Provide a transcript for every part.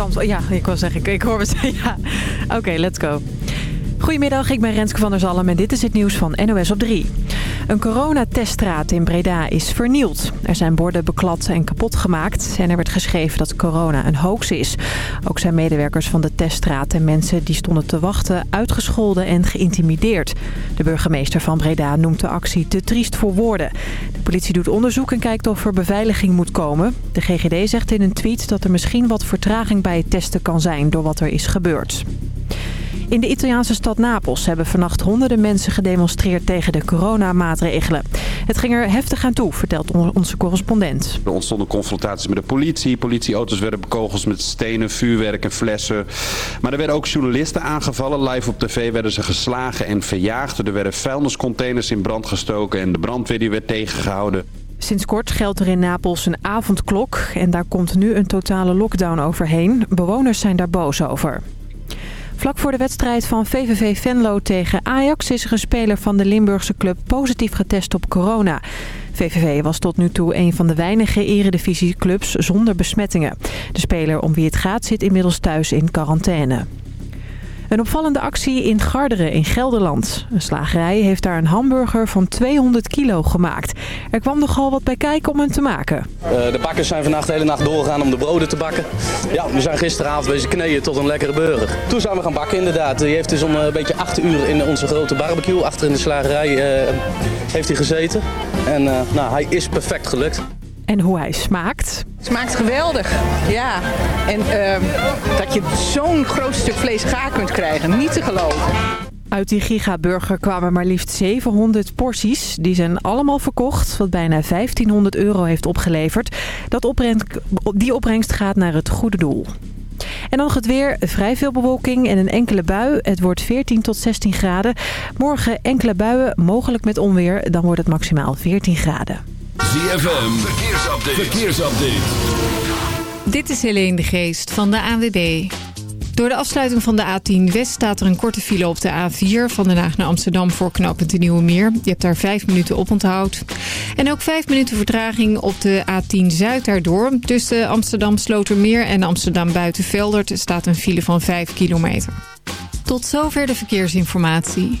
Kamp... Ja, ik wil zeggen, ik, ik hoor het. Ja. Oké, let's go. Goedemiddag, ik ben Renske van der Zalm en dit is het nieuws van NOS op 3. Een coronateststraat in Breda is vernield. Er zijn borden beklad en kapot gemaakt en er werd geschreven dat corona een hoax is. Ook zijn medewerkers van de teststraat en mensen die stonden te wachten uitgescholden en geïntimideerd. De burgemeester van Breda noemt de actie te triest voor woorden. De politie doet onderzoek en kijkt of er beveiliging moet komen. De GGD zegt in een tweet dat er misschien wat vertraging bij het testen kan zijn door wat er is gebeurd. In de Italiaanse stad Napels hebben vannacht honderden mensen gedemonstreerd tegen de coronamaatregelen. Het ging er heftig aan toe, vertelt onze correspondent. Er ontstonden confrontaties met de politie. Politieauto's werden bekogeld met stenen, vuurwerk en flessen. Maar er werden ook journalisten aangevallen. Live op tv werden ze geslagen en verjaagd. Er werden vuilniscontainers in brand gestoken en de brandweer die werd tegengehouden. Sinds kort geldt er in Napels een avondklok en daar komt nu een totale lockdown overheen. Bewoners zijn daar boos over. Vlak voor de wedstrijd van VVV Venlo tegen Ajax is er een speler van de Limburgse club positief getest op corona. VVV was tot nu toe een van de weinige eredivisieclubs zonder besmettingen. De speler om wie het gaat zit inmiddels thuis in quarantaine. Een opvallende actie in Garderen in Gelderland. Een slagerij heeft daar een hamburger van 200 kilo gemaakt. Er kwam nogal wat bij kijken om hem te maken. Uh, de bakkers zijn vannacht de hele nacht doorgegaan om de broden te bakken. Ja, we zijn gisteravond bezig kneeën tot een lekkere burger. Toen zijn we gaan bakken inderdaad. Die heeft dus om een beetje 8 uur in onze grote barbecue achter in de slagerij uh, heeft hij gezeten. En nou, hij is perfect gelukt en hoe hij smaakt. Het smaakt geweldig, ja. En uh, dat je zo'n groot stuk vlees gaar kunt krijgen, niet te geloven. Uit die gigaburger kwamen maar liefst 700 porties. Die zijn allemaal verkocht, wat bijna 1500 euro heeft opgeleverd. Dat opbrengst, die opbrengst gaat naar het goede doel. En dan nog het weer. Vrij veel bewolking en een enkele bui. Het wordt 14 tot 16 graden. Morgen enkele buien, mogelijk met onweer. Dan wordt het maximaal 14 graden. ZFM, verkeersupdate. verkeersupdate. Dit is Helene de Geest van de ANWB. Door de afsluiting van de A10 West staat er een korte file op de A4... van Den Haag naar Amsterdam voor knooppunt de Nieuwe Meer. Je hebt daar vijf minuten op onthoud. En ook vijf minuten vertraging op de A10 Zuid daardoor. Tussen Amsterdam Slotermeer en Amsterdam Buitenveldert... staat een file van 5 kilometer. Tot zover de verkeersinformatie.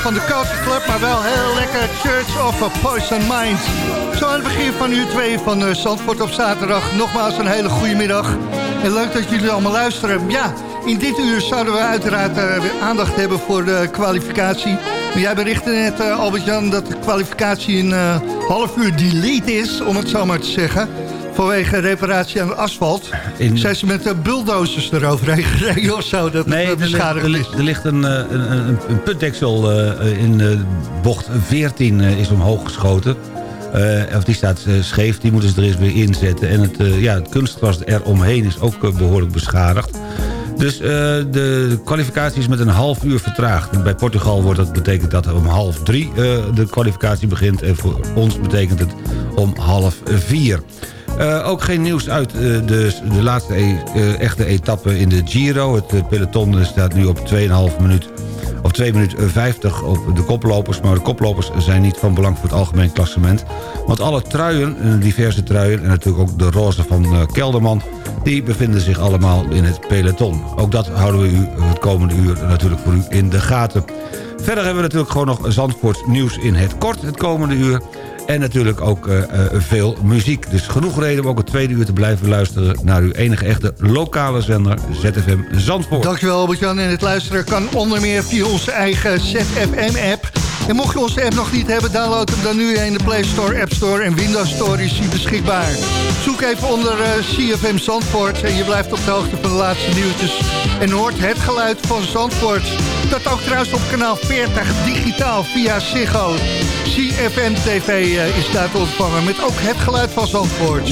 Van de Culture Club, maar wel heel lekker Church of a Poison Mind. Zo aan het begin van uur 2 van uh, Zandvoort op zaterdag. Nogmaals een hele goede middag. En leuk dat jullie allemaal luisteren. Ja, in dit uur zouden we uiteraard uh, aandacht hebben voor de kwalificatie. Maar jij berichtte net, Albert-Jan, dat de kwalificatie een half uur delayed is, om het zo maar te zeggen vanwege reparatie aan asfalt. In... Zijn ze met de bulldozers eroverheen gereden of zo? Dat nee, het er, er, er, ligt een, een, een, een putdeksel uh, in bocht 14 uh, is omhoog geschoten. of die staat scheef, die moeten ze er eens weer inzetten. En het, ja, het kunstgras eromheen is ook behoorlijk beschadigd. Dus de kwalificatie is met een half uur vertraagd. Bij Portugal wordt dat, betekent dat om half drie de kwalificatie begint. En voor ons betekent het om half vier. Uh, ook geen nieuws uit uh, de, de laatste e uh, echte etappe in de Giro. Het peloton staat nu op 2,5 minuut of 2 minuten 50 op de koplopers. Maar de koplopers zijn niet van belang voor het algemeen klassement. Want alle truien, diverse truien en natuurlijk ook de roze van Kelderman... die bevinden zich allemaal in het peloton. Ook dat houden we u het komende uur natuurlijk voor u in de gaten. Verder hebben we natuurlijk gewoon nog Zandvoort nieuws in het kort het komende uur. En natuurlijk ook uh, veel muziek. Dus genoeg reden om ook het tweede uur te blijven luisteren... naar uw enige echte lokale zender ZFM Zandvoort. Dankjewel Albert-Jan. En het luisteren kan onder meer via onze eigen ZFM-app... En mocht je onze app nog niet hebben, download hem dan nu in de Play Store, App Store en Windows Store is hij beschikbaar. Zoek even onder uh, CFM Zandvoort en je blijft op de hoogte van de laatste nieuwtjes. En hoort het geluid van Zandvoort. Dat ook trouwens op kanaal 40 digitaal via Ziggo. CFM TV uh, is daar te ontvangen met ook het geluid van Zandvoort.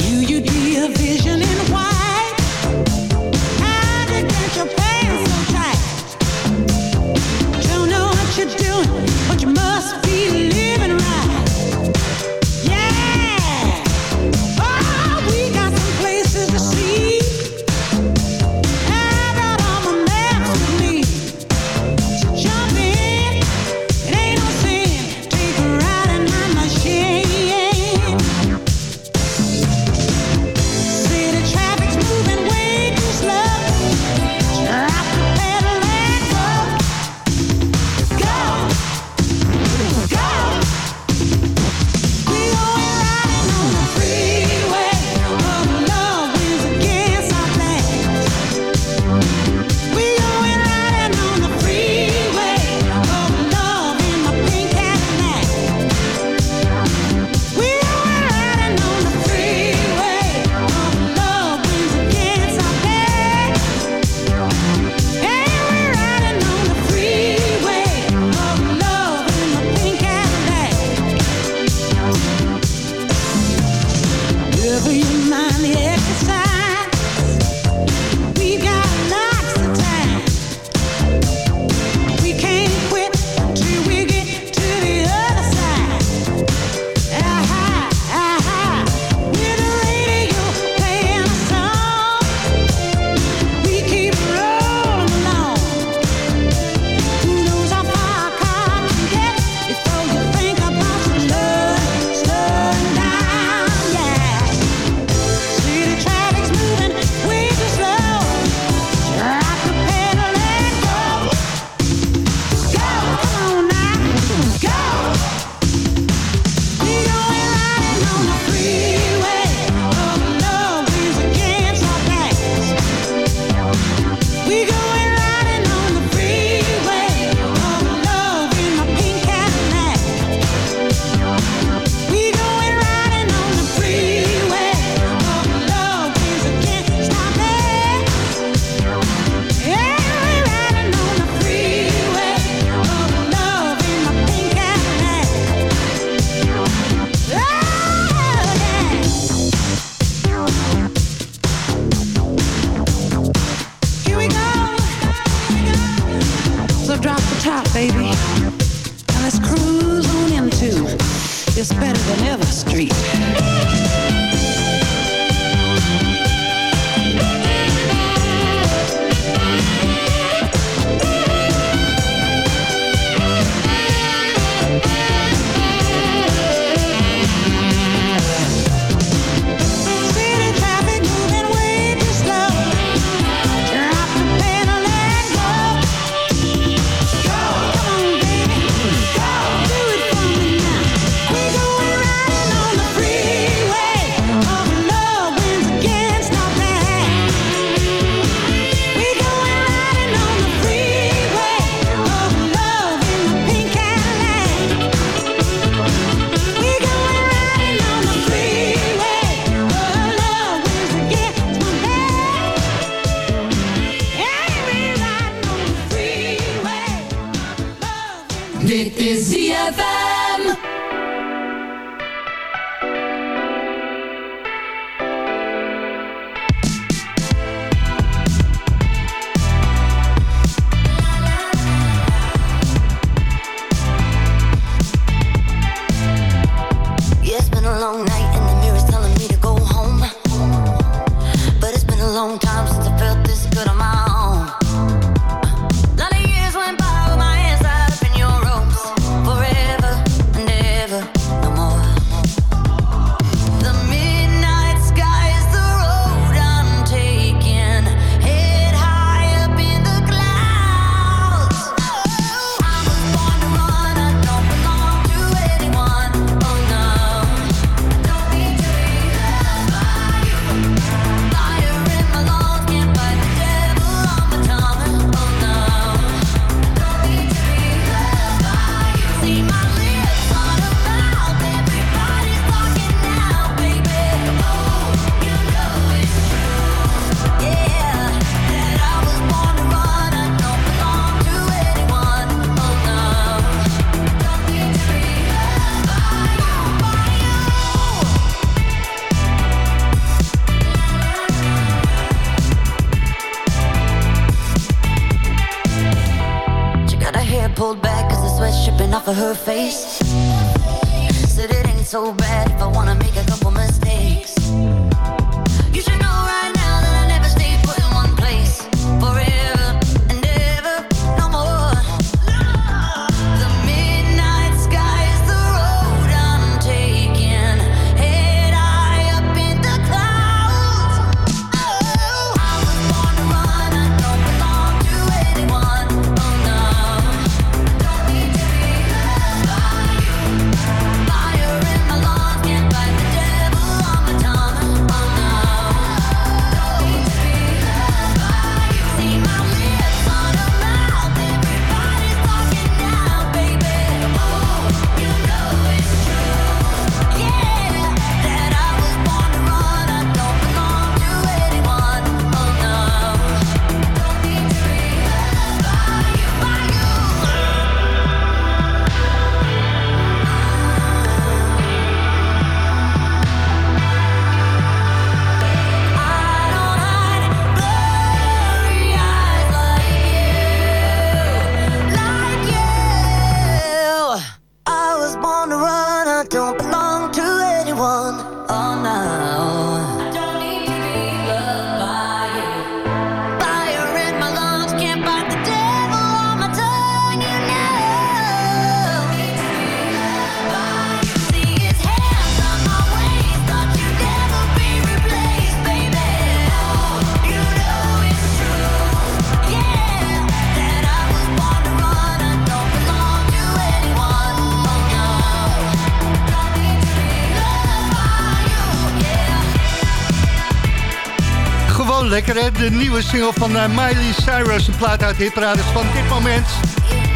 De nieuwe single van eh, Miley Cyrus. Een plaat uit hitparades van dit moment.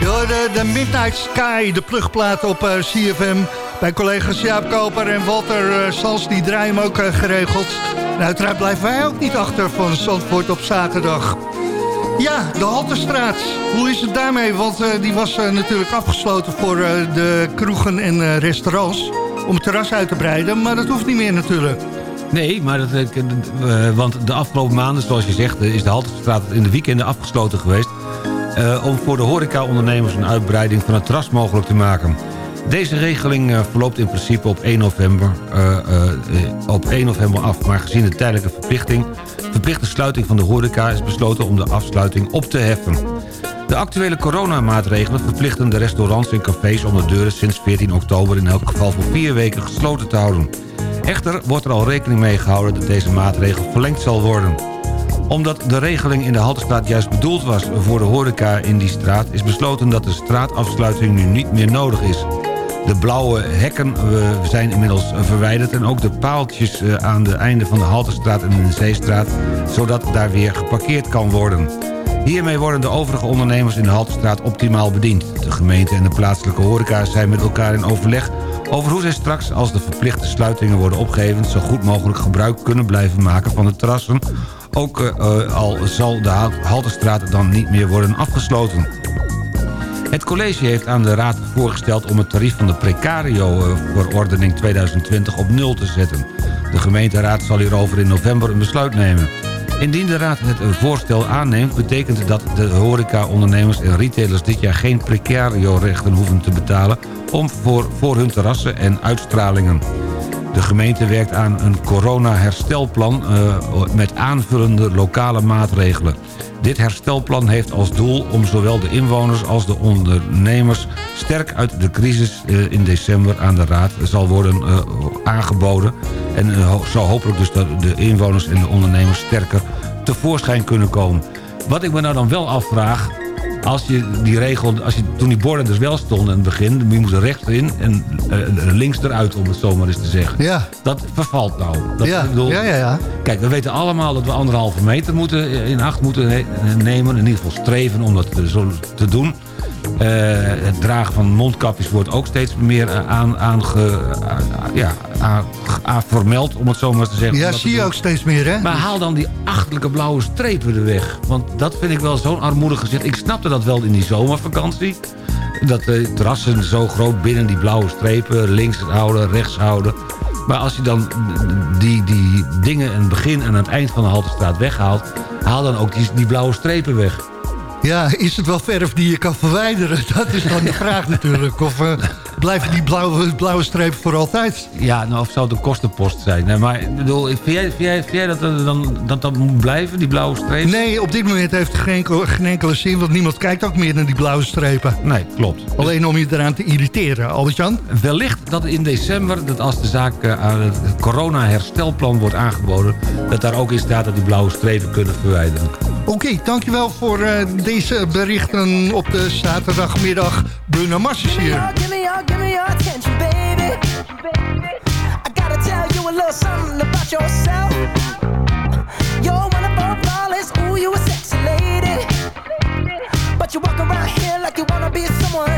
Hoorde de Midnight Sky, de plugplaat op eh, CFM. Bij collega's Jaap Koper en Walter eh, Sans, die draaien hem ook geregeld. En uiteraard blijven wij ook niet achter van Zandvoort op zaterdag. Ja, de Halterstraat. Hoe is het daarmee? Want die was natuurlijk afgesloten voor de kroegen en restaurants. Om het terras uit te breiden, maar dat hoeft niet meer natuurlijk. Nee, maar dat, eh, eh, want de afgelopen maanden, zoals je zegt... eh, is de Halterstraat in de weekenden afgesloten geweest... om voor de horecaondernemers een uitbreiding van het terras mogelijk te maken. Deze regeling verloopt in principe op 1 november, op 1 november af. Maar gezien de tijdelijke verplichting, verplichte sluiting van de horeca... is besloten om de afsluiting op te heffen. De actuele coronamaatregelen verplichten de restaurants en cafés... om de deuren sinds 14 oktober in elk geval voor vier weken gesloten te houden. Echter wordt er al rekening mee gehouden dat deze maatregel verlengd zal worden. Omdat de regeling in de Haltestraat juist bedoeld was voor de horeca in die straat... is besloten dat de straatafsluiting nu niet meer nodig is. De blauwe hekken eh, zijn inmiddels verwijderd... en ook de paaltjes eh, aan de einde van de Haltestraat en de Zeestraat... zodat daar weer geparkeerd kan worden. Hiermee worden de overige ondernemers in de Haltestraat optimaal bediend. De gemeente en de plaatselijke horeca zijn met elkaar in overleg... over hoe zij straks, als de verplichte sluitingen worden opgeheven... zo goed mogelijk gebruik kunnen blijven maken van de terrassen... ook eh, eh, al zal de Haltestraat dan niet meer worden afgesloten. Het college heeft aan de Raad voorgesteld om het tarief van de precario-verordening 2020 op nul te zetten. De gemeenteraad zal hierover in november een besluit nemen. Indien de Raad het voorstel aanneemt... betekent dat de horeca-ondernemers en retailers dit jaar geen precario-rechten hoeven te betalen... Om voor, voor hun terrassen en uitstralingen. De gemeente werkt aan een corona-herstelplan uh, met aanvullende lokale maatregelen. Dit herstelplan heeft als doel om zowel de inwoners als de ondernemers... sterk uit de crisis uh, in december aan de Raad zal worden uh, aangeboden. En zal hopelijk dus dat de inwoners en de ondernemers sterker tevoorschijn kunnen komen. Wat ik me nou dan wel afvraag als je die regel, als je, toen die borden dus wel stonden in het begin... je moest rechts in en uh, links eruit, om het zo maar eens te zeggen. Ja. Dat vervalt nou. Dat, ja. Bedoel, ja, ja, ja. Kijk, we weten allemaal dat we anderhalve meter moeten, in acht moeten nemen. In ieder geval streven om dat zo te doen. Uh, het dragen van mondkapjes wordt ook steeds meer aan, aange, ja, vermeld, om het zo maar te zeggen. Ja, zie je ook steeds meer, hè? Maar haal dan die achterlijke blauwe strepen er weg. Want dat vind ik wel zo'n armoedig gezicht. Ik snapte dat wel in die zomervakantie. Dat de terrassen zo groot binnen die blauwe strepen... links houden, rechts houden. Maar als je dan die, die dingen aan het begin en aan het eind van de Haltestraat weghaalt... haal dan ook die, die blauwe strepen weg. Ja, is het wel verf die je kan verwijderen? Dat is dan de vraag natuurlijk. Of uh, blijven die blauwe, blauwe strepen voor altijd? Ja, nou, of zou het een kostenpost zijn? Nee, maar ik bedoel, vind jij, vind jij, vind jij dat, dan, dat dat moet blijven, die blauwe strepen? Nee, op dit moment heeft het geen, geen enkele zin... want niemand kijkt ook meer naar die blauwe strepen. Nee, klopt. Alleen om je eraan te irriteren, Albert-Jan? Wellicht dat in december, dat als de zaak aan het corona-herstelplan wordt aangeboden... dat daar ook in staat dat die blauwe strepen kunnen verwijderen. Oké, dankjewel voor uh, deze berichten op de zaterdagmiddag. Bruno Mars is hier. Give me your, give me your attention, baby. I gotta tell you a little something about yourself. You're one of our flawless, ooh, you a sexy lady. But you walk around here like you wanna be someone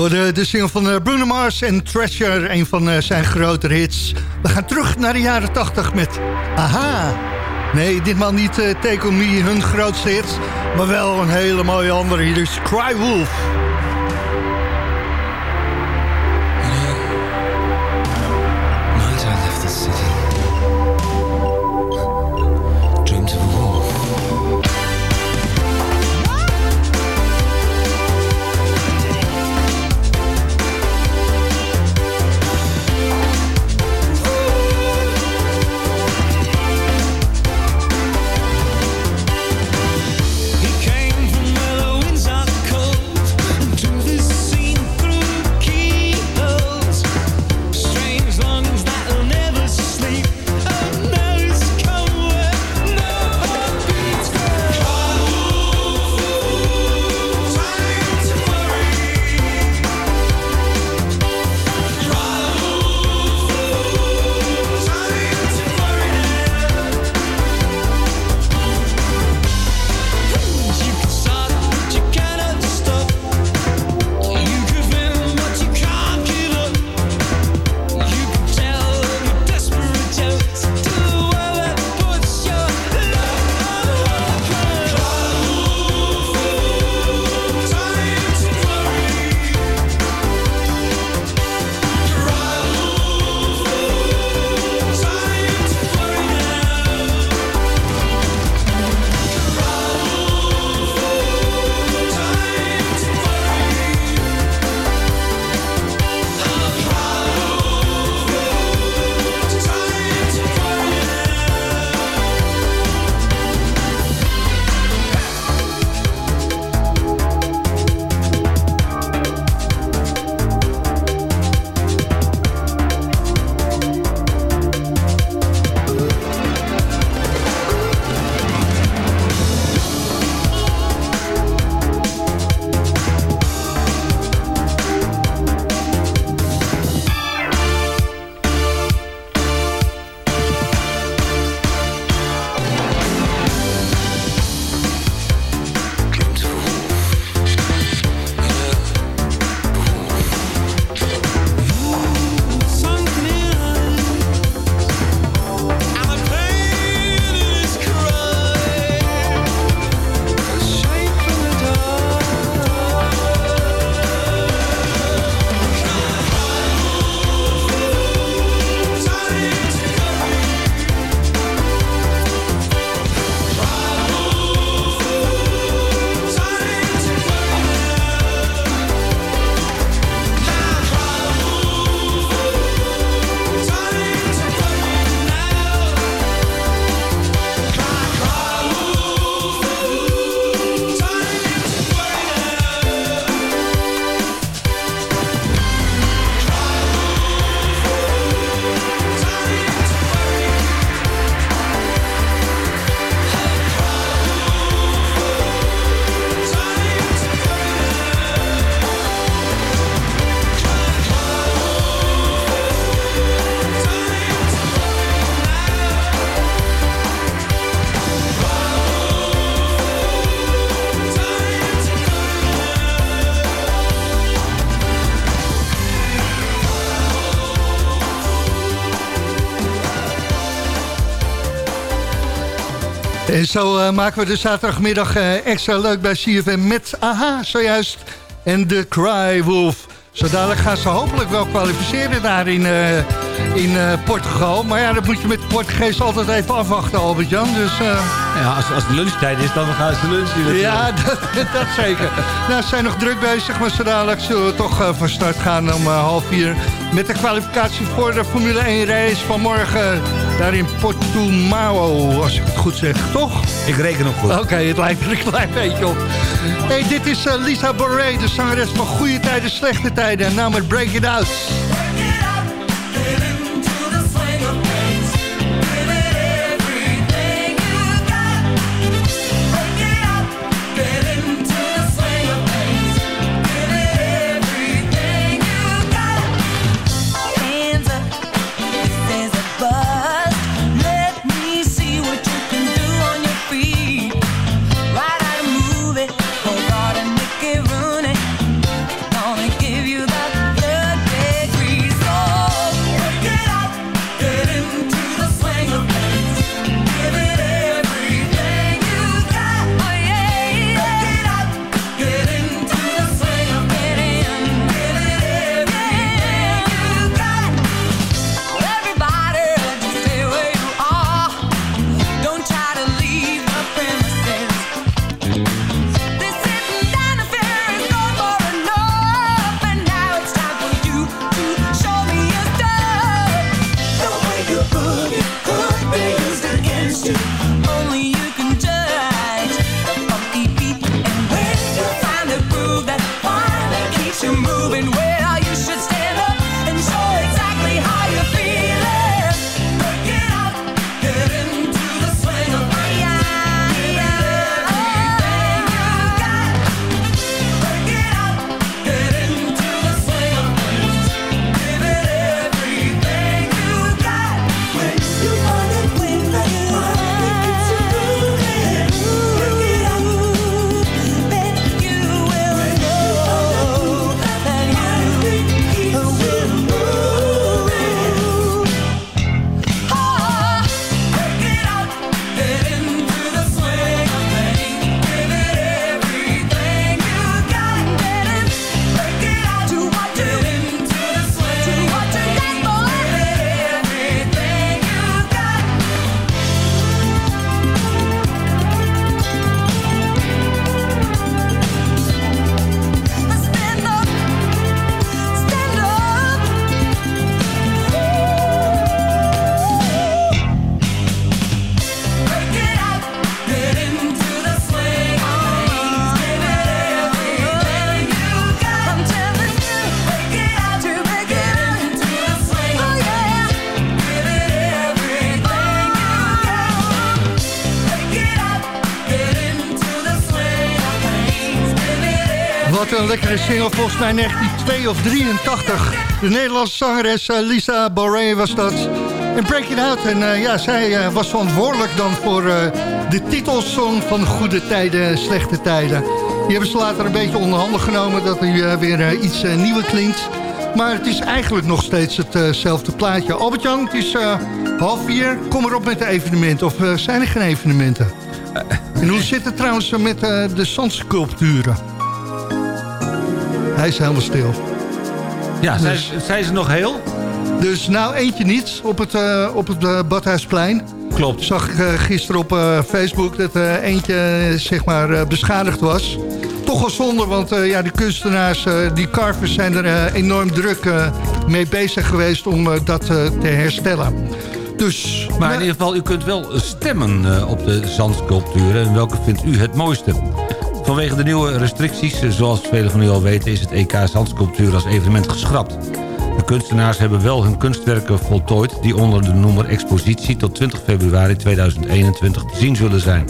Je de single van eh, Bruno Mars en Treasure, een van eh, zijn grotere hits. We gaan terug naar de jaren 80 met Aha. Nee, ditmaal niet uh, Take On Me, hun grootste hit. Maar wel een hele mooie andere. Hier is Cry Wolf. En zo uh, maken we de zaterdagmiddag uh, extra leuk bij CFM met AHA zojuist. En de Cry Wolf. Zo dadelijk gaan ze hopelijk wel kwalificeren daar in, uh, in Portugal. Maar ja, dat moet je met de Portugees altijd even afwachten, Albert-Jan. Dus, ja, als, als het lunchtijd is, dan gaan ze lunchen. Ja, dat, dat, zeker. nou, ze zijn nog druk bezig, maar zo dadelijk zullen we toch van start gaan om half vier... met de kwalificatie voor de Formule 1 race van morgen daar in Portimao, als ik het goed zeg, toch? Ik reken op goed. Oké, het lijkt er een klein beetje op. Hey, dit is uh, Lisa Boré, de zangeres van Goede Tijden, Slechte Tijden. En nou met Break It Out. Lekkere single, volgens mij 1982 of 83. De Nederlandse zangeres eh, Lisa Boré was dat. En Break It Out. En uh, ja, zij uh, was verantwoordelijk dan voor de titelsong van Goede Tijden, Slechte Tijden. Die hebben ze later een beetje onder handen genomen dat hij weer iets nieuwer klinkt. Maar het is eigenlijk nog steeds hetzelfde plaatje. Albert-Jan, het is half vier. Kom erop met de evenementen. Of zijn er geen evenementen? En hoe zit het trouwens met de zandsculpturen? Hij is helemaal stil. Ja, zijn, dus, zijn ze nog heel? Dus nou eentje niet op het, uh, op het uh, Badhuisplein. Klopt. Zag ik uh, gisteren op Facebook dat eentje zeg maar beschadigd was. Toch wel zonde, want ja, de kunstenaars, die carvers zijn er enorm druk mee bezig geweest om dat te herstellen. Dus, maar in ieder geval, u kunt wel stemmen op de zandsculpturen. En welke vindt u het mooiste? Vanwege de nieuwe restricties, zoals velen van u al weten... is het EK Zandsculptuur als evenement geschrapt. De kunstenaars hebben wel hun kunstwerken voltooid... die onder de noemer expositie tot 20 februari 2021 te zien zullen zijn.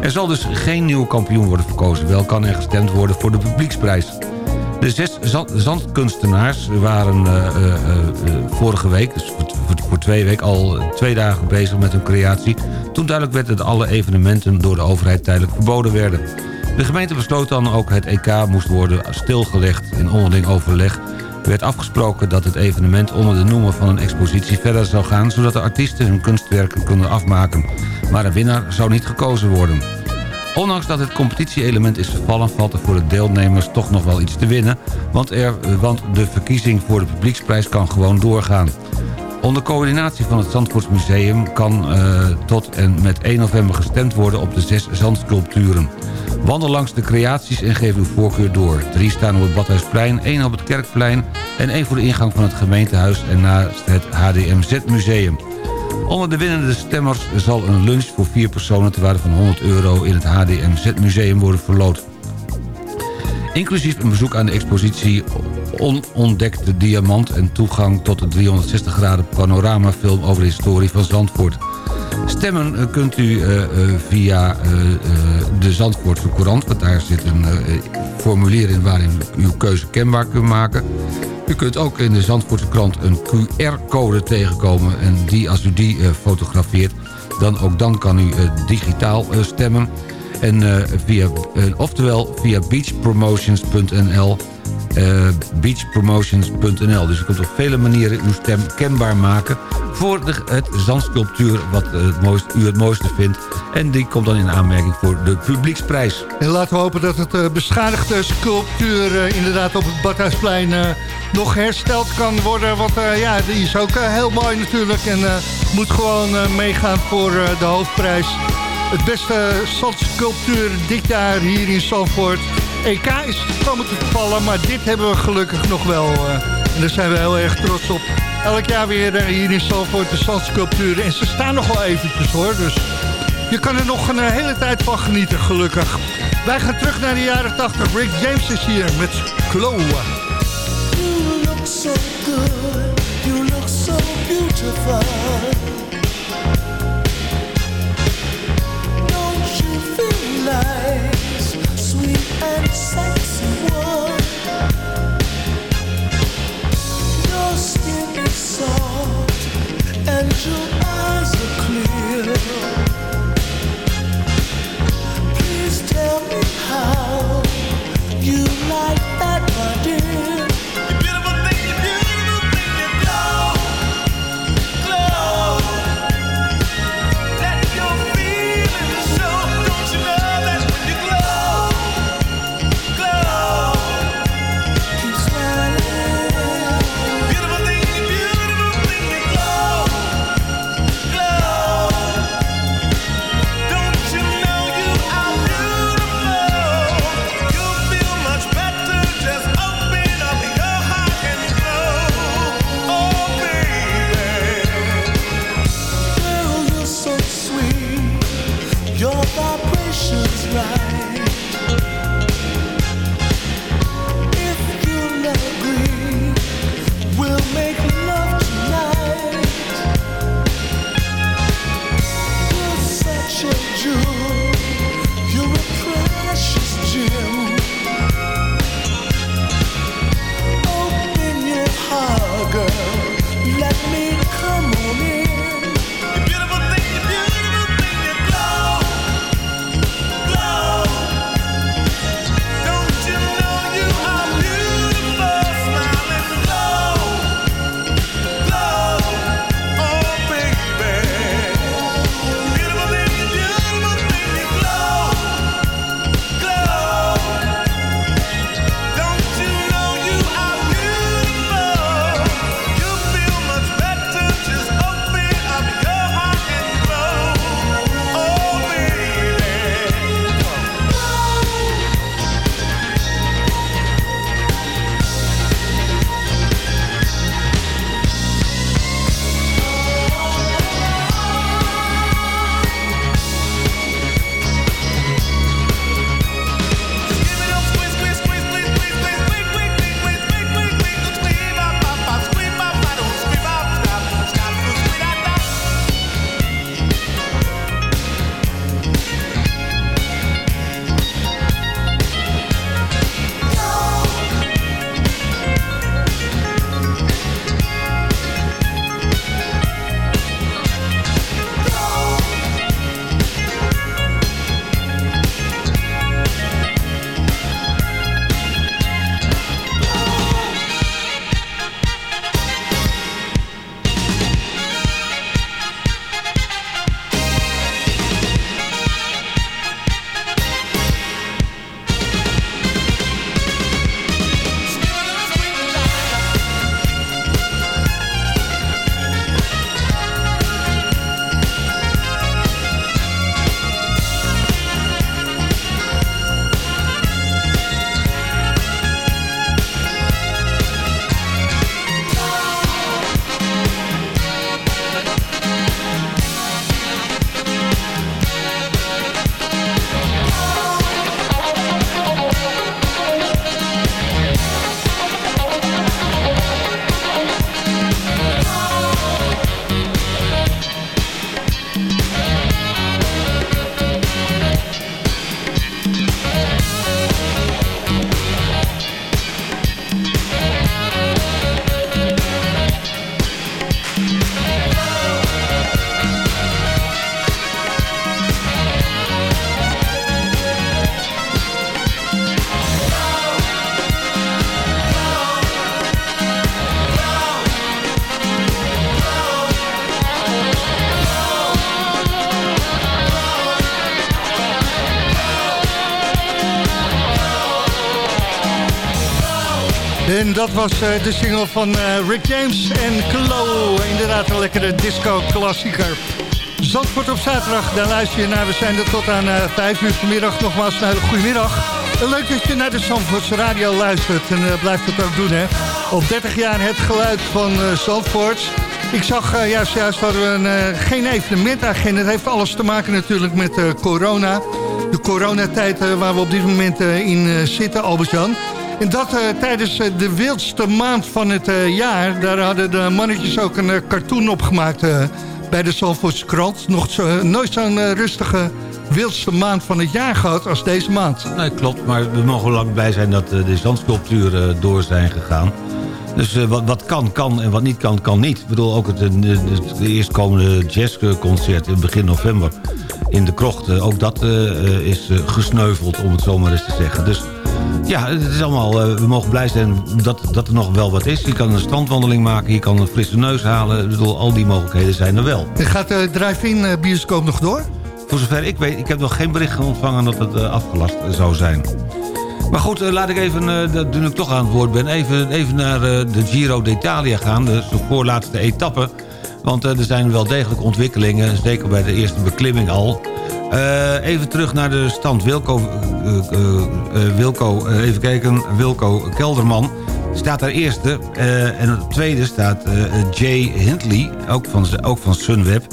Er zal dus geen nieuwe kampioen worden verkozen. Wel kan er gestemd worden voor de publieksprijs. De zes zandkunstenaars waren uh, uh, vorige week, dus voor, voor, twee weken, al twee dagen bezig met hun creatie... toen duidelijk werd dat alle evenementen door de overheid tijdelijk verboden werden. De gemeente besloot dan ook het EK moest worden stilgelegd. In onderling overleg werd afgesproken dat het evenement onder de noemer van een expositie verder zou gaan... zodat de artiesten hun kunstwerken kunnen afmaken. Maar een winnaar zou niet gekozen worden. Ondanks dat het competitie-element is vervallen... valt er voor de deelnemers toch nog wel iets te winnen... want, er, want de verkiezing voor de publieksprijs kan gewoon doorgaan. Onder coördinatie van het Zandvoortsmuseum kan uh, tot en met 1 november gestemd worden op de zes zandsculpturen. Wandel langs de creaties en geef uw voorkeur door. Drie staan op het Badhuisplein, één op het Kerkplein... en één voor de ingang van het gemeentehuis en naast het HDMZ-museum. Onder de winnende stemmers zal een lunch voor vier personen... ter waarde van 100 euro in het HDMZ-museum worden verloot. Inclusief een bezoek aan de expositie Onontdekte Diamant... en toegang tot de 360 graden panoramafilm over de historie van Zandvoort. Stemmen eh, kunt u uh, via uh, de Zandvoortse Courant... want daar zit een formulier in waarin u uw keuze kenbaar kunt maken. U kunt ook in de Zandvoortse krant een QR-code tegenkomen... en die, als u die fotografeert, dan ook dan kan u digitaal stemmen. En via, oftewel via beachpromotions.nl beachpromotions.nl. Dus je kunt op vele manieren uw stem kenbaar maken voor de, het zandsculptuur wat uh, het u het mooiste vindt. En die komt dan in aanmerking voor de publieksprijs. En laten we hopen dat het uh, beschadigde sculptuur inderdaad op het Badhuisplein nog hersteld kan worden. Want ja, die is ook heel mooi natuurlijk en moet gewoon meegaan voor de hoofdprijs. Het beste zandsculptuur dit jaar hier in Zandvoort. EK is komen te vallen, maar dit hebben we gelukkig nog wel. en daar zijn we heel erg trots op elk jaar weer uh, hier in Zalvoort de zandsculpturen. En ze staan nog wel eventjes hoor, dus je kan er nog een hele tijd van genieten, gelukkig. Wij gaan terug naar de jaren 80. Rick James is hier met Chloe. You look so good, you look so beautiful. Please tell me how you like dat was uh, de single van uh, Rick James en Klo. Inderdaad een lekkere disco-klassieker. Zandvoort op zaterdag, daar luister je naar. We zijn er tot aan uh, 5 uur vanmiddag. Nogmaals een hele goede middag. Leuk dat je naar de Zandvoortse radio luistert. En blijft het ook doen, hè. Al 30 jaar het geluid van Zandvoort. Ik zag juist, juist hadden we een, geen evenementagenda. Het heeft alles te maken natuurlijk met corona. De coronatijd waar we op dit moment in zitten, Albert-Jan. En dat uh, tijdens uh, de wildste maand van het uh, jaar. Daar hadden de mannetjes ook een cartoon opgemaakt bij de Zalvoortse krant. Nog zo, nooit zo'n rustige wildste maand van het jaar gehad als deze maand. Nee, klopt. Maar we mogen lang blij zijn dat de zandsculpturen door zijn gegaan. Dus wat, wat kan, kan en wat niet kan, kan niet. Ik bedoel, ook het, het, het eerstkomende jazzconcert in begin november in de krocht. ook dat is gesneuveld, om het zo maar eens te zeggen. Dus ja, het is allemaal, uh, we mogen blij zijn dat, dat er nog wel wat is. Je kan een strandwandeling maken, je kan een frisse neus halen. Ik bedoel, al die mogelijkheden zijn er wel. En gaat de drive-in uh, bioscoop nog door? Voor zover ik weet, ik heb nog geen bericht ontvangen dat het afgelast zou zijn. Maar goed, laat ik even, toen ik toch aan het woord ben... even, even naar de Giro d'Italia gaan, de voorlaatste etappe. Want er zijn wel degelijk ontwikkelingen, zeker bij de eerste beklimming al... Uh, even terug naar de stand. Wilco, uh, uh, Wilco even kijken, Wilco Kelderman staat daar eerste. en op tweede staat Jay Hindley, ook van, ook van Sunweb.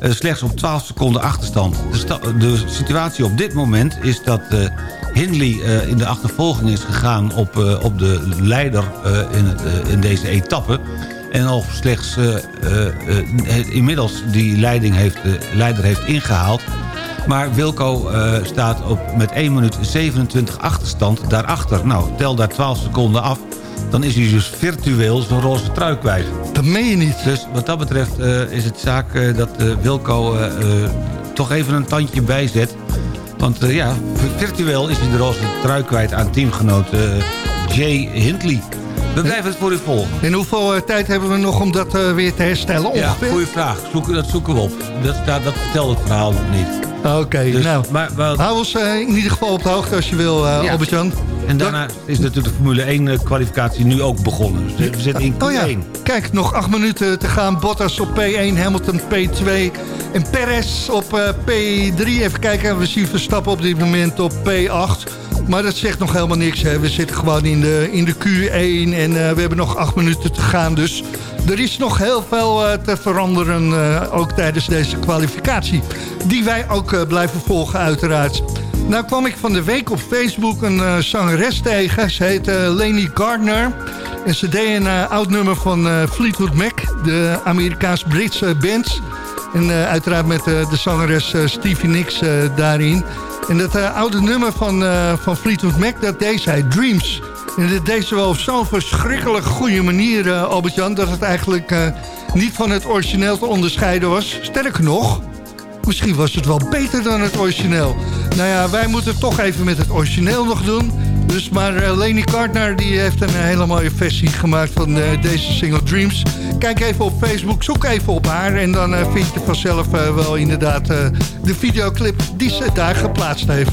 slechts op 12 seconden achterstand. De, de, situatie op dit moment is dat Hindley in de achtervolging is gegaan... op, op de leider in, in deze etappe... En al slechts inmiddels die leiding heeft, leider heeft ingehaald. Maar Wilco uh, staat op met 1 minuut 27 achterstand daarachter. Nou, tel daar 12 seconden af. Dan is hij dus virtueel zijn roze trui kwijt. Dat meen je niet. Dus wat dat betreft uh, is het zaak uh, dat Wilco toch even een tandje bijzet. Want ja, virtueel is hij de roze trui kwijt aan teamgenoot Jay Hindley. We blijven het voor u volgen. En hoeveel tijd hebben we nog om dat weer te herstellen? Ongeveer? Ja, goede vraag. Zoek, dat zoeken we op. Dat, dat, dat vertelt het verhaal nog niet. Oké, dus, nou, maar, wel... hou ons uh, in ieder geval op de hoogte als je wil, uh, ja. Albert-Jan. En daarna is natuurlijk de Formule 1 eh, kwalificatie nu ook begonnen. Dus we zitten in Q1. Oh ja, kijk, nog acht minuten te gaan. Bottas op P1, Hamilton P2 en Perez op P3. Even kijken, we zien Verstappen op dit moment op P8. Maar dat zegt nog helemaal niks. Hè. We zitten gewoon in de, in de Q1 en uh, we hebben nog acht minuten te gaan. Dus er is nog heel veel uh, te veranderen, uh, ook tijdens deze kwalificatie. Die wij ook blijven volgen uiteraard. Nou kwam ik van de week op Facebook een zangeres tegen. Ze heet Leni Gardner. En ze deed een oud nummer van Fleetwood Mac, de Amerikaans-Britse band. En uiteraard met de zangeres Stevie Nicks daarin. En dat uh, oude nummer van, uh, van Fleetwood Mac, dat deed zij, Dreams. En dat deed ze wel op zo'n verschrikkelijk goede manier, uh, Albert-Jan... dat het eigenlijk niet van het origineel te onderscheiden was. Sterker nog, misschien was het wel beter dan het origineel. Nou ja, wij moeten het toch even met het origineel nog doen... Dus maar uh, Leni Gardner die heeft een hele mooie versie gemaakt van uh, deze single Dreams. Kijk even op Facebook, zoek even op haar en dan vind je vanzelf wel inderdaad de videoclip die ze daar geplaatst heeft.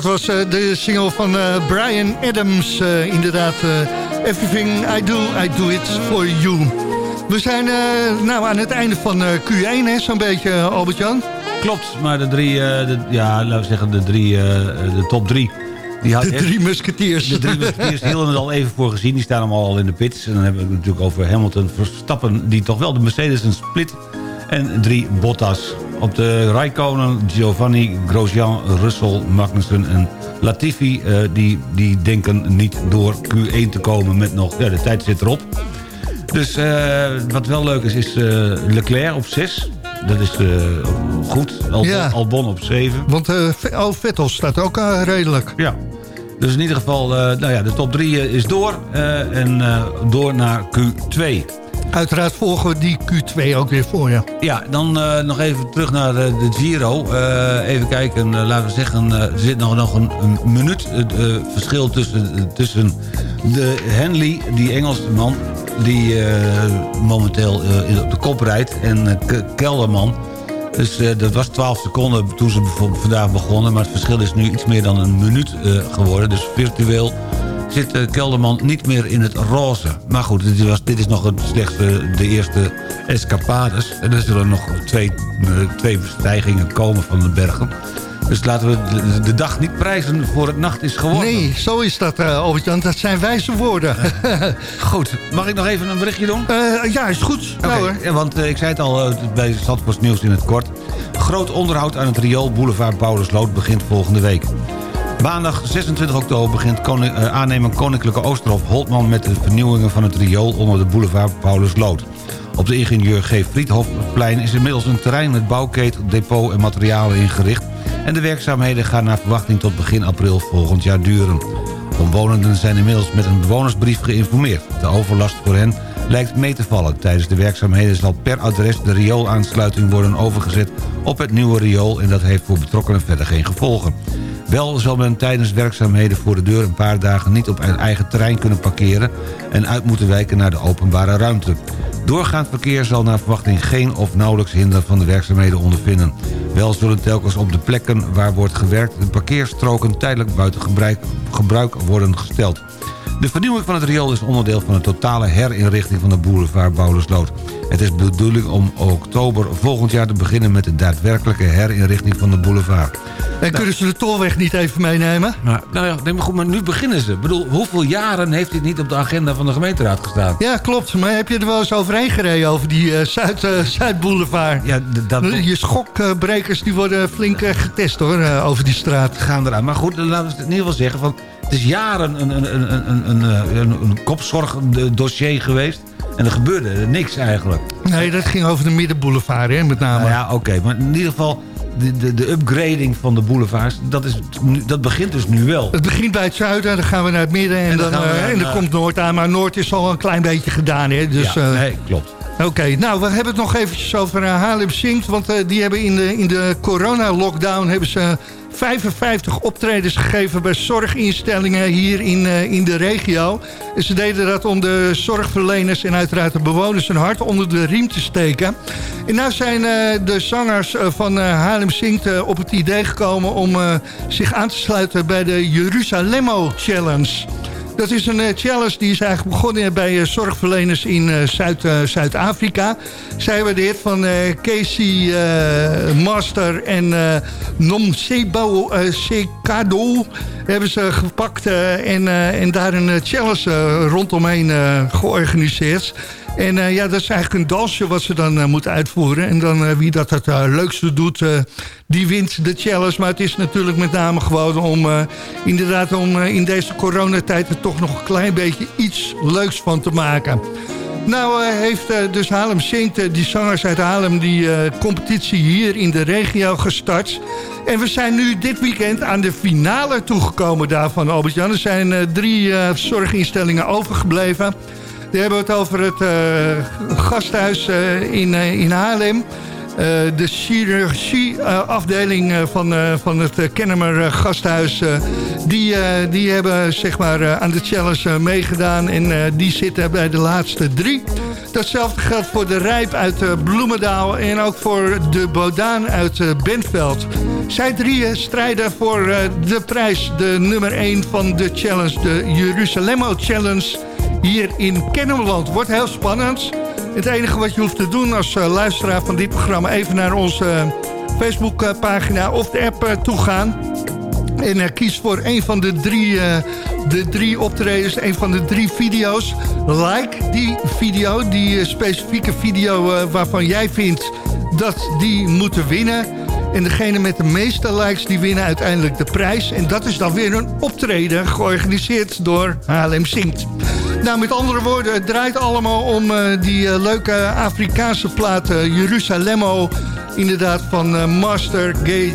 Dat was eh, de single van eh, Brian Adams. eh, inderdaad, Everything I Do, I Do It For You. We zijn nou aan het einde van eh, Q1, hè, zo'n beetje, Albert-Jan. Klopt, maar de drie, de, ja, laten we zeggen de drie, de top drie. Die had De drie musketiers. De drie musketiers hielden het al even voor gezien. Die staan allemaal al in de pits. En dan hebben we het natuurlijk over Hamilton, Verstappen... die toch wel de Mercedes een split. En drie Bottas. Op de Raikkonen, Giovanni, Grosjean, Russell, Magnussen en Latifi... eh, die, die denken niet door Q1 te komen met nog... Ja, de tijd zit erop. Dus eh, wat wel leuk is, is eh, Leclerc op 6. Dat is goed. Albon, Ja. Albon op 7. Want Ve- oh, Vettel staat ook redelijk. Ja. Dus in ieder geval, nou ja, de top 3 is door. en door naar Q2. Uiteraard volgen we die Q2 ook weer voor je. Ja, dan eh, nog even terug naar eh, de Giro. Eh, even kijken, laten we zeggen, er zit nog, nog een, een minuut verschil tussen, tussen de Henley, die Engelsman... die eh, momenteel op de kop rijdt, en Kelderman. Dus dat was 12 seconden toen ze vandaag begonnen... maar het verschil is nu iets meer dan een minuut geworden. Dus virtueel zit eh, Kelderman niet meer in het roze. Maar goed, dit, was, dit is nog het, slechts eh, de eerste escapades. En er zullen nog twee, eh, twee bestijgingen komen van de bergen. Dus laten we de, dag niet prijzen voor het nacht is geworden. Nee, zo is dat, Albert-Jan. Dat zijn wijze woorden. Goed, mag ik nog even een berichtje doen? Eh, ja, is goed. Oké, Nou, hoor. want ik zei het al bij Zandvoorts Nieuws in het kort. Groot onderhoud aan het riool Boulevard Paulusloot begint volgende week. Maandag 26 oktober begint koning, eh, aannemer Koninklijke Oosterhof Holtman... met de vernieuwingen van het riool onder de boulevard Paulusloot. Op de ingenieur G. Friedhofplein is inmiddels een terrein met bouwkeet, depot en materialen ingericht... en de werkzaamheden gaan naar verwachting tot begin april volgend jaar duren. Omwonenden zijn inmiddels met een bewonersbrief geïnformeerd. De overlast voor hen lijkt mee te vallen. Tijdens de werkzaamheden zal per adres de rioolaansluiting worden overgezet op het nieuwe riool... en dat heeft voor betrokkenen verder geen gevolgen. Wel zal men tijdens werkzaamheden voor de deur een paar dagen niet op eigen terrein kunnen parkeren... en uit moeten wijken naar de openbare ruimte. Doorgaand verkeer zal naar verwachting geen of nauwelijks hinder van de werkzaamheden ondervinden. Wel zullen telkens op de plekken waar wordt gewerkt... de parkeerstroken tijdelijk buiten gebruik, worden gesteld. De vernieuwing van het riool is onderdeel van de totale herinrichting van de boulevard. Het is bedoeling om oktober volgend jaar te beginnen met de daadwerkelijke herinrichting van de boulevard. En kunnen ze de tolweg niet even meenemen? Maar, nou ja, nee, maar goed, maar nu beginnen ze. Ik bedoel, hoeveel jaren heeft dit niet op de agenda van de gemeenteraad gestaan? Ja, klopt. Maar heb je er wel eens overheen gereden over die eh, Zuid, Zuidboulevard? Ja, dat... Je schokbrekers die worden flink eh, getest hoor, over die straat. gaan eraan. Maar goed, laten we het in ieder geval zeggen... Van, het is jaren een, een, een, een, een, een, een, een kopzorgdossier geweest. En er gebeurde niks eigenlijk. Nee, dat ging over de Middenboulevard hè, met name. Nou ja, oké. maar in ieder geval, de, de, de upgrading van de boulevards... Dat, is, dat begint dus nu wel. Het begint bij het zuiden, dan gaan we naar het midden en, En dan eh, en dan komt Noord aan. Maar Noord is al een klein beetje gedaan. Hè? Dus, ja, eh, nee, klopt. Oké, nou, we hebben het nog eventjes over uh, Haarlem Zingt. Want eh, die hebben in de, in de corona-lockdown... hebben ze 55 optredens gegeven bij zorginstellingen hier in, eh, in de regio. En ze deden dat om de zorgverleners en uiteraard de bewoners... een hart onder de riem te steken. En nou zijn eh, de zangers eh, van uh, Haarlem eh, op het idee gekomen... om eh, zich aan te sluiten bij de Jerusalemo Challenge... Dat is een eh, challenge die is eigenlijk begonnen bij eh, zorgverleners in eh, Zuid, Zuid-Afrika. Zij hebben de hit van Casey Master en Nomsebo Sekado hebben ze gepakt en, en daar een challenge rondomheen georganiseerd. En eh, ja, dat is eigenlijk een dansje wat ze dan eh, moeten uitvoeren. En dan eh, wie dat het leukste doet, die wint de challenge. Maar het is natuurlijk met name gewoon om inderdaad om in deze coronatijd er toch nog een klein beetje iets leuks van te maken. Nou heeft dus Haarlem Zingt, eh, die zangers uit Haarlem, die competitie hier in de regio gestart. En we zijn nu dit weekend aan de finale toegekomen daarvan, Albert-Jan. Er zijn drie zorginstellingen overgebleven. We hebben het over het uh, gasthuis uh, in, uh, in Haarlem. De chirurgieafdeling uh, van, van het Kennemer gasthuis... die, die hebben zeg maar, aan de challenge meegedaan... en die zitten bij de laatste drie. Datzelfde geldt voor de Rijp uit Bloemendaal... en ook voor de Bodaan uit Bentveld. Zij drieën strijden voor eh, de prijs, de nummer 1 van de challenge, de Jerusalemo Challenge hier in Kennemerland. Wordt heel spannend. Het enige wat je hoeft te doen als eh, luisteraar van dit programma... even naar onze uh, Facebookpagina of de app uh, toe gaan. En kies voor een van de drie, de drie optredens, een van de drie video's. Like die video, die specifieke video waarvan jij vindt dat die moeten winnen. En degene met de meeste likes die winnen uiteindelijk de prijs. En dat is dan weer een optreden georganiseerd door Haarlem Zingt. Nou, met andere woorden, het draait allemaal om uh, die uh, leuke Afrikaanse plaat uh, Jerusalemo. Inderdaad, van Master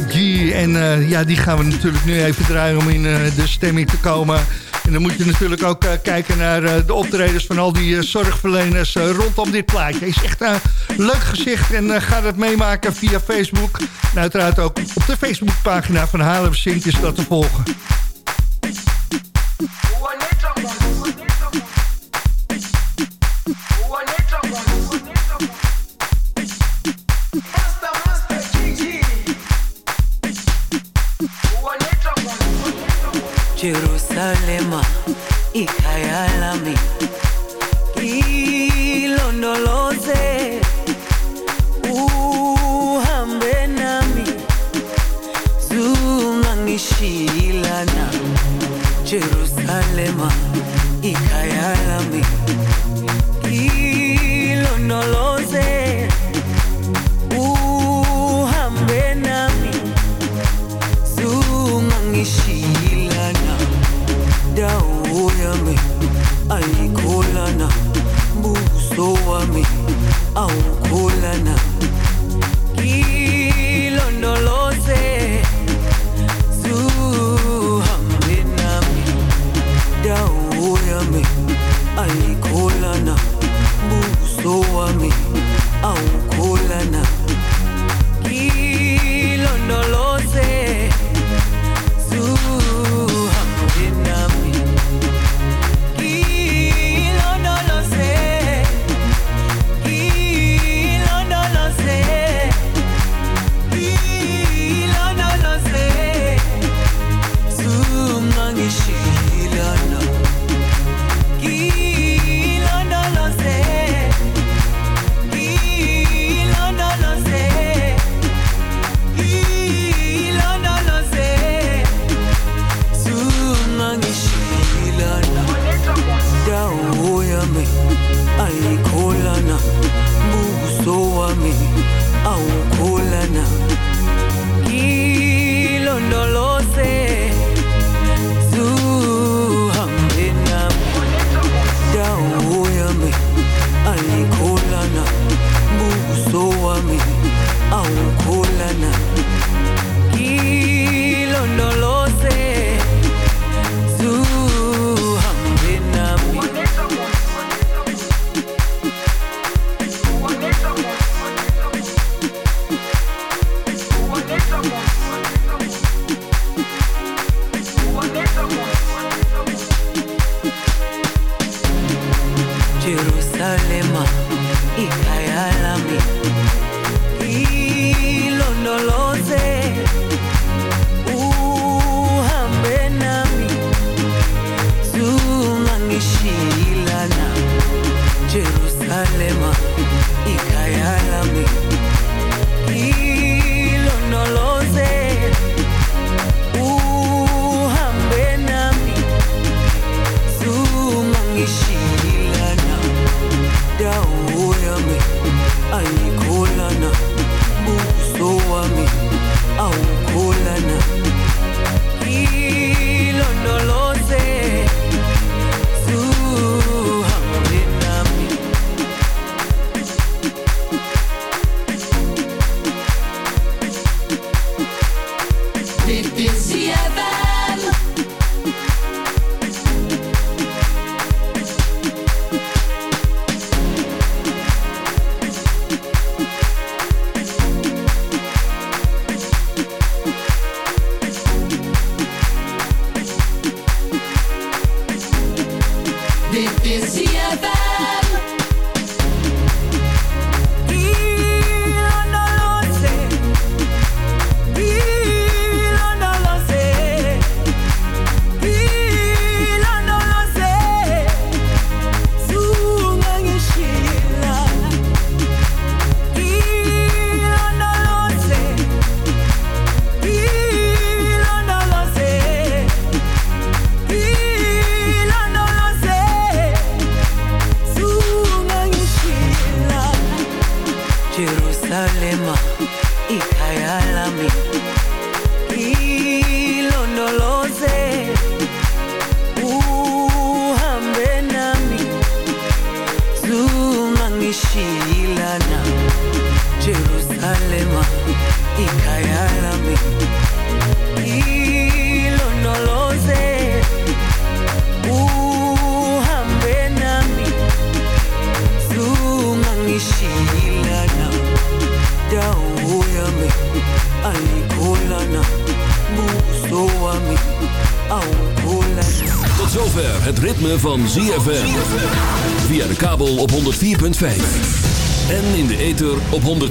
G. En ja, die gaan we natuurlijk nu even draaien om in de stemming te komen. En dan moet je natuurlijk ook kijken naar de optredens van al die zorgverleners rondom dit plaatje. Is echt een leuk gezicht en ga dat meemaken via Facebook. En uiteraard ook op de Facebookpagina van Haarlem Sint dat te volgen. Jerusalema ikhaya